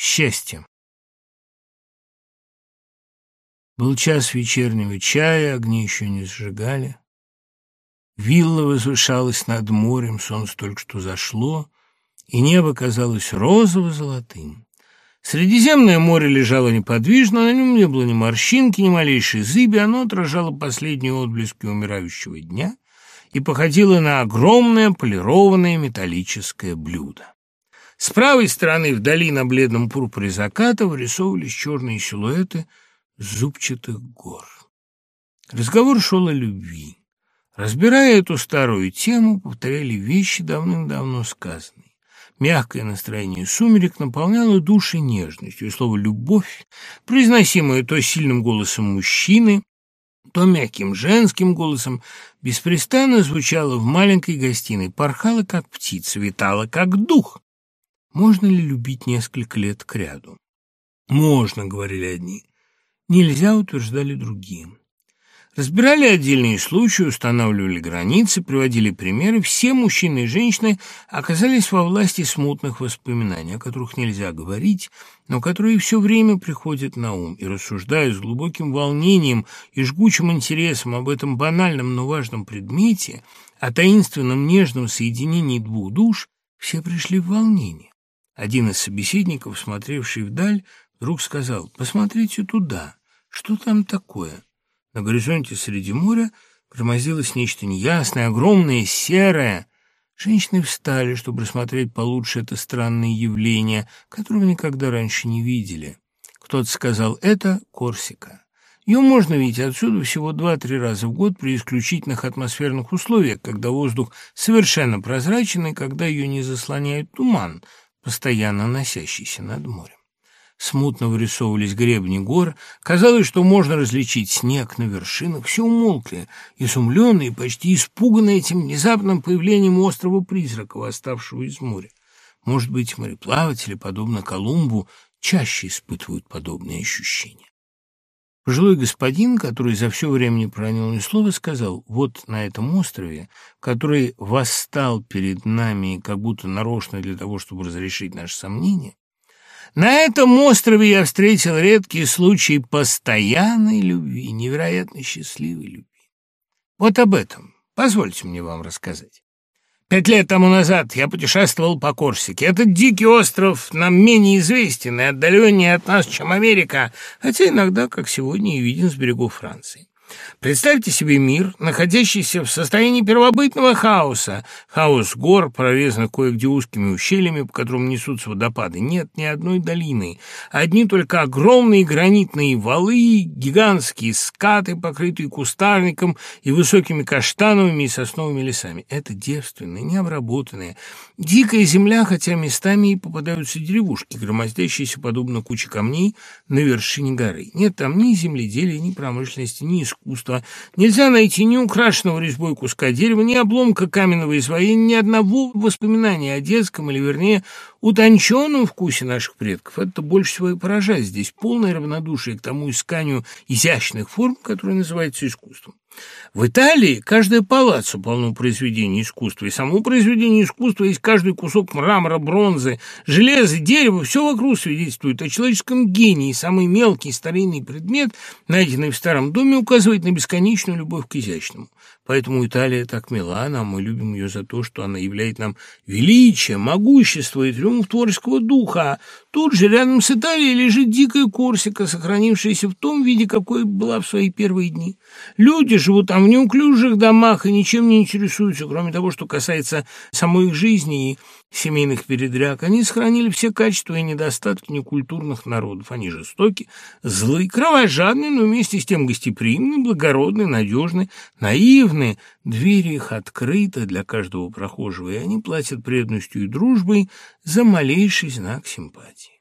Счастье. Был час вечернего чая, огни еще не сжигали. Вилла возвышалась над морем, солнце только что зашло, и небо казалось розово-золотым. Средиземное море лежало неподвижно, на нем не было ни морщинки, ни малейшей зыби, оно отражало последние отблески умирающего дня и походило на огромное полированное металлическое блюдо. С правой стороны вдали на бледном пурпуре заката вырисовывались черные силуэты зубчатых гор. Разговор шел о любви. Разбирая эту старую тему, повторяли вещи, давным-давно сказанные. Мягкое настроение сумерек наполняло души нежностью, и слово «любовь», произносимое то сильным голосом мужчины, то мягким женским голосом, беспрестанно звучало в маленькой гостиной, порхало, как птица, витало, как дух. Можно ли любить несколько лет кряду? Можно, говорили одни. Нельзя, утверждали другие. Разбирали отдельные случаи, устанавливали границы, приводили примеры. Все мужчины и женщины оказались во власти смутных воспоминаний, о которых нельзя говорить, но которые все время приходят на ум, и, рассуждая с глубоким волнением и жгучим интересом об этом банальном, но важном предмете, о таинственном нежном соединении двух душ, все пришли в волнение. Один из собеседников, смотревший вдаль, вдруг сказал «Посмотрите туда, что там такое?» На горизонте среди моря громоздилось нечто неясное, огромное, серое. Женщины встали, чтобы рассмотреть получше это странное явление, которого никогда раньше не видели. Кто-то сказал «это Корсика». Ее можно видеть отсюда всего два-три раза в год при исключительных атмосферных условиях, когда воздух совершенно прозрачен и когда ее не заслоняет туман, постоянно носящийся над морем. Смутно вырисовывались гребни гор. Казалось, что можно различить снег на вершинах. Все умолкли, изумленные, почти испуганные этим внезапным появлением острова-призрака, восставшего из моря. Может быть, мореплаватели, подобно Колумбу, чаще испытывают подобные ощущения. Пожилой господин, который за все время не проронил ни слова, сказал, вот на этом острове, который восстал перед нами как будто нарочно для того, чтобы разрешить наши сомнения, на этом острове я встретил редкий случай постоянной любви, невероятно счастливой любви. Вот об этом позвольте мне вам рассказать. Пять лет тому назад я путешествовал по Корсике. Этот дикий остров нам менее известен и отдаленнее от нас, чем Америка, хотя иногда, как сегодня, и виден с берегов Франции. Представьте себе мир, находящийся в состоянии первобытного хаоса. Хаос гор, прорезанных кое-где узкими ущельями, по которым несутся водопады. Нет ни одной долины. Одни только огромные гранитные валы, гигантские скаты, покрытые кустарником и высокими каштановыми и сосновыми лесами. Это девственная, необработанная, дикая земля, хотя местами и попадаются деревушки, громоздящиеся подобно куче камней на вершине горы. Нет там ни земледелия, ни промышленности, ни искусства искусства. Нельзя найти ни украшенного резьбой куска дерева, ни обломка каменного изваяния, ни одного воспоминания о детском, или, вернее, утонченном вкусе наших предков. Это больше всего и поражает здесь полное равнодушие к тому исканию изящных форм, которое называется искусством. В Италии каждое палаццо полно произведений искусства, и само произведение искусства есть каждый кусок мрамора, бронзы, железа, дерева, все вокруг свидетельствует о человеческом гении, самый мелкий старинный предмет, найденный в старом доме, указывает на бесконечную любовь к изящному. Поэтому Италия так мила нам, мы любим ее за то, что она являет нам величие, могущество и триумф творческого духа. Тут же, рядом с Италией, лежит дикая Корсика, сохранившаяся в том виде, какой была в свои первые дни. Люди живут там в неуклюжих домах и ничем не интересуются, кроме того, что касается самой их жизни и семейных передряг. Они сохранили все качества и недостатки некультурных народов. Они жестоки, злые, кровожадные, но вместе с тем гостеприимные, благородные, надежные, наивные. Двери их открыты для каждого прохожего, и они платят преданностью и дружбой за малейший знак симпатии.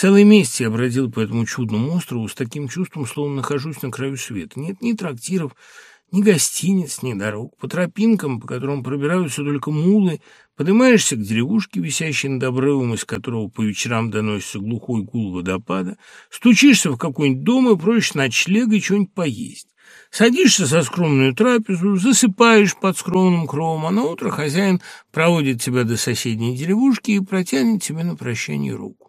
Целый месяц я бродил по этому чудному острову с таким чувством, словно нахожусь на краю света. Нет ни трактиров, ни гостиниц, ни дорог. По тропинкам, по которым пробираются только мулы, поднимаешься к деревушке, висящей над обрывом, из которого по вечерам доносится глухой гул водопада, стучишься в какой-нибудь дом и просишь ночлега и что-нибудь поесть. Садишься за скромную трапезу, засыпаешь под скромным кровом, а на утро хозяин проводит тебя до соседней деревушки и протянет тебе на прощание руку.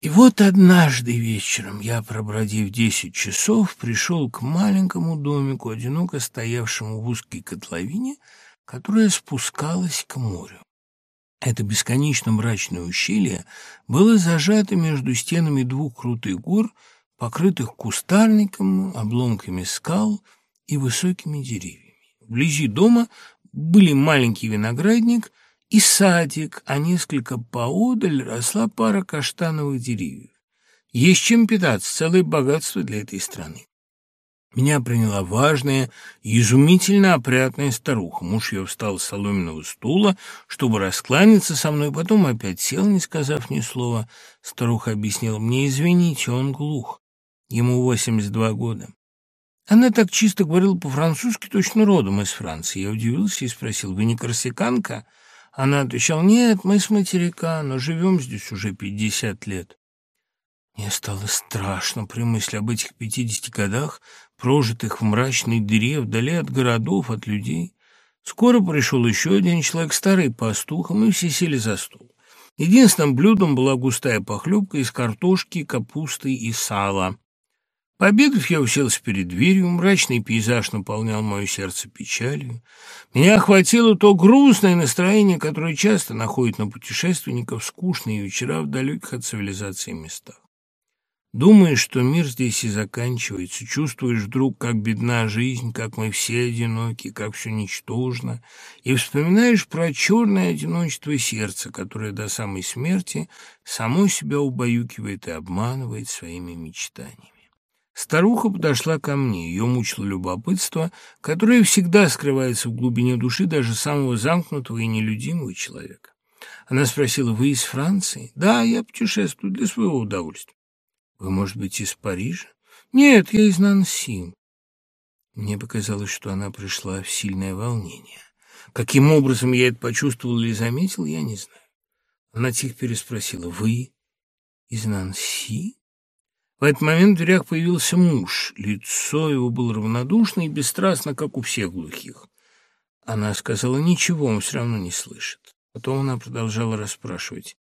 И вот однажды вечером я, пробродив десять часов, пришел к маленькому домику, одиноко стоявшему в узкой котловине, которая спускалась к морю. Это бесконечно мрачное ущелье было зажато между стенами двух крутых гор, покрытых кустарником, обломками скал и высокими деревьями. Вблизи дома были маленький виноградник и садик, а несколько поодаль росла пара каштановых деревьев. Есть чем питаться, целое богатство для этой страны. Меня приняла важная и изумительно опрятная старуха. Муж ее встал с соломенного стула, чтобы раскланяться со мной, потом опять сел, не сказав ни слова. Старуха объяснила мне, извините, он глух. Ему 82 года. Она так чисто говорила по-французски, точно родом из Франции. Я удивился и спросил, вы не корсиканка? Она отвечала, нет, мы с материка, но живем здесь уже пятьдесят лет. Мне стало страшно при мысли об этих пятидесяти годах, прожитых в мрачной дыре, вдали от городов, от людей. Скоро пришел еще один человек, старый пастух, и мы все сели за стол. Единственным блюдом была густая похлебка из картошки, капусты и сала. Пообедав, я уселся перед дверью, мрачный пейзаж наполнял мое сердце печалью. Меня охватило то грустное настроение, которое часто находит на путешественников скучные вечера в далеких от цивилизации местах. Думаешь, что мир здесь и заканчивается, чувствуешь вдруг, как бедна жизнь, как мы все одиноки, как все ничтожно, и вспоминаешь про черное одиночество сердца, которое до самой смерти само себя убаюкивает и обманывает своими мечтаниями. Старуха подошла ко мне. Ее мучило любопытство, которое всегда скрывается в глубине души даже самого замкнутого и нелюдимого человека. Она спросила, «Вы из Франции?» «Да, я путешествую для своего удовольствия». «Вы, может быть, из Парижа?» «Нет, я из Нанси». Мне показалось, что она пришла в сильное волнение. Каким образом я это почувствовал или заметил, я не знаю. Она тихо переспросила, «Вы из Нанси?» В этот момент в дверях появился муж. Лицо его было равнодушно и бесстрастно, как у всех глухих. Она сказала, ничего, он все равно не слышит. Потом она продолжала расспрашивать.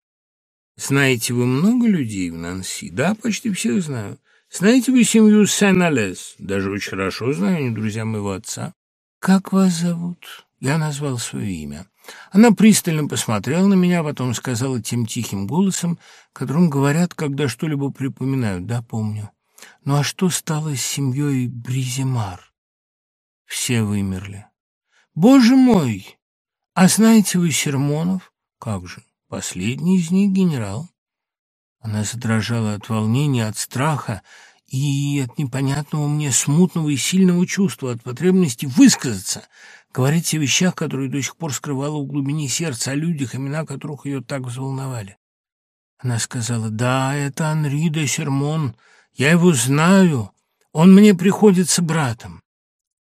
«Знаете вы много людей в Нанси?» «Да, почти всех знаю». «Знаете вы семью Сен-Алес?» «Даже очень хорошо знаю, они друзья моего отца». «Как вас зовут?» Я назвал свое имя. Она пристально посмотрела на меня, потом сказала тем тихим голосом, которым говорят, когда что-либо припоминают. Да, помню. Ну а что стало с семьей Бризимар? Все вымерли. Боже мой! А знаете вы Сермонов? Как же, последний из них генерал. Она задрожала от волнения, от страха и от непонятного мне смутного и сильного чувства, от потребности высказаться — говорить о вещах, которые до сих пор скрывала в глубине сердца, о людях, имена которых ее так взволновали. Она сказала, «Да, это Анри де Сермон. Я его знаю. Он мне приходится братом».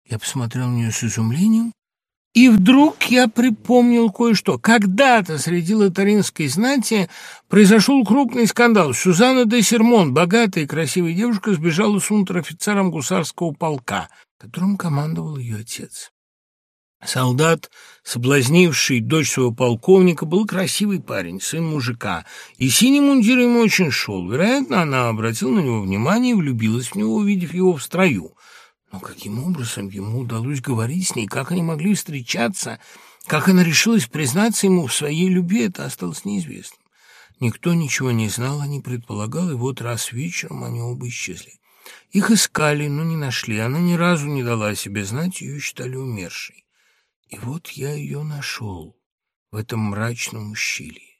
Я посмотрел на нее с изумлением, и вдруг я припомнил кое-что. Когда-то среди лотаринской знати произошел крупный скандал. Сюзанна де Сермон, богатая и красивая девушка, сбежала с унтер-офицером гусарского полка, которым командовал ее отец. Солдат, соблазнивший дочь своего полковника, был красивый парень, сын мужика, и синий мундир ему очень шел. Вероятно, она обратила на него внимание и влюбилась в него, увидев его в строю. Но каким образом ему удалось говорить с ней, как они могли встречаться, как она решилась признаться ему в своей любви, это осталось неизвестным. Никто ничего не знал, а не предполагал, и вот раз вечером они оба исчезли. Их искали, но не нашли. Она ни разу не дала о себе знать, ее считали умершей. И вот я ее нашел в этом мрачном ущелье.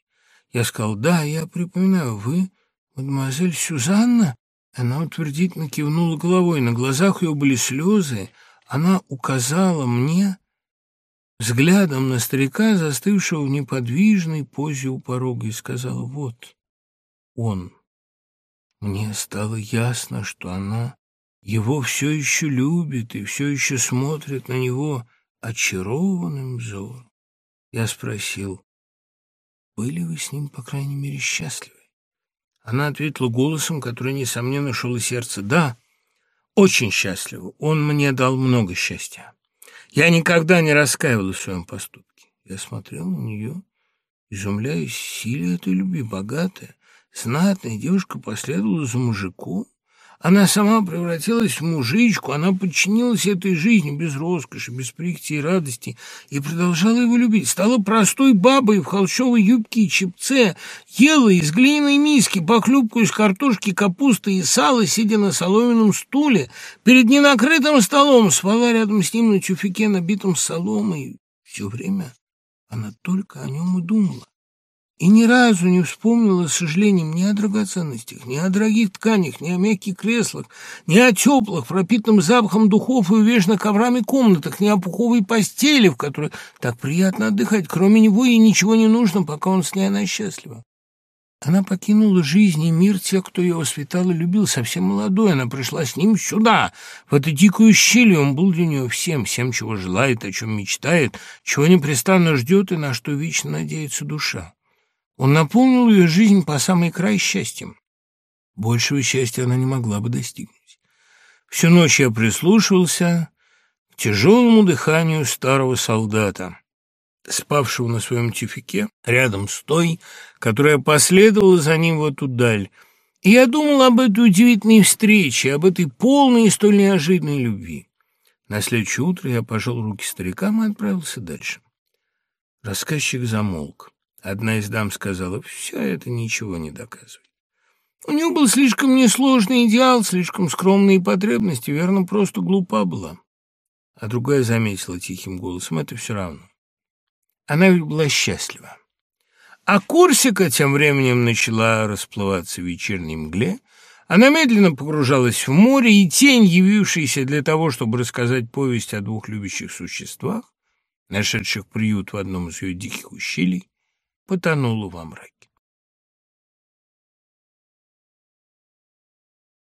Я сказал, да, я припоминаю, вы, мадемуазель Сюзанна? Она утвердительно кивнула головой, на глазах ее были слезы. Она указала мне взглядом на старика, застывшего в неподвижной позе у порога, и сказала, вот он. Мне стало ясно, что она его все еще любит и все еще смотрит на него очарованным взором. Я спросил, были вы с ним, по крайней мере, счастливы? Она ответила голосом, который, несомненно, шел из сердца. Да, очень счастлива. Он мне дал много счастья. Я никогда не раскаивалась в своем поступке. Я смотрел на нее, изумляясь силе этой любви, богатая, Знатная девушка последовала за мужиком. Она сама превратилась в мужичку, она подчинилась этой жизни без роскоши, без прихти и радости и продолжала его любить. Стала простой бабой в холщовой юбке и чепце, ела из глиняной миски похлебку из картошки, капусты и сала, сидя на соломенном стуле, перед ненакрытым столом, спала рядом с ним на тюфике, набитом соломой. Все время она только о нем и думала и ни разу не вспомнила с сожалением ни о драгоценностях, ни о дорогих тканях, ни о мягких креслах, ни о теплых, пропитанным запахом духов и увешанных коврами комнатах, ни о пуховой постели, в которой так приятно отдыхать. Кроме него ей ничего не нужно, пока он с ней, она счастлива. Она покинула жизнь и мир тех, кто ее воспитал и любил, совсем молодой. Она пришла с ним сюда, в эту дикую щель, он был для нее всем, всем, чего желает, о чем мечтает, чего непрестанно ждет и на что вечно надеется душа. Он наполнил ее жизнь по самый край счастьем. Большего счастья она не могла бы достигнуть. Всю ночь я прислушивался к тяжелому дыханию старого солдата, спавшего на своем тюфике, рядом с той, которая последовала за ним в эту даль, и я думал об этой удивительной встрече, об этой полной и столь неожиданной любви. На следующее утро я пожал руки старикам и отправился дальше. Рассказчик замолк. Одна из дам сказала, все это ничего не доказывает. У него был слишком несложный идеал, слишком скромные потребности, верно, просто глупа была. А другая заметила тихим голосом, это все равно. Она ведь была счастлива. А Курсика тем временем начала расплываться в вечерней мгле. Она медленно погружалась в море, и тень, явившаяся для того, чтобы рассказать повесть о двух любящих существах, нашедших приют в одном из ее диких ущелий, потонула во мраке.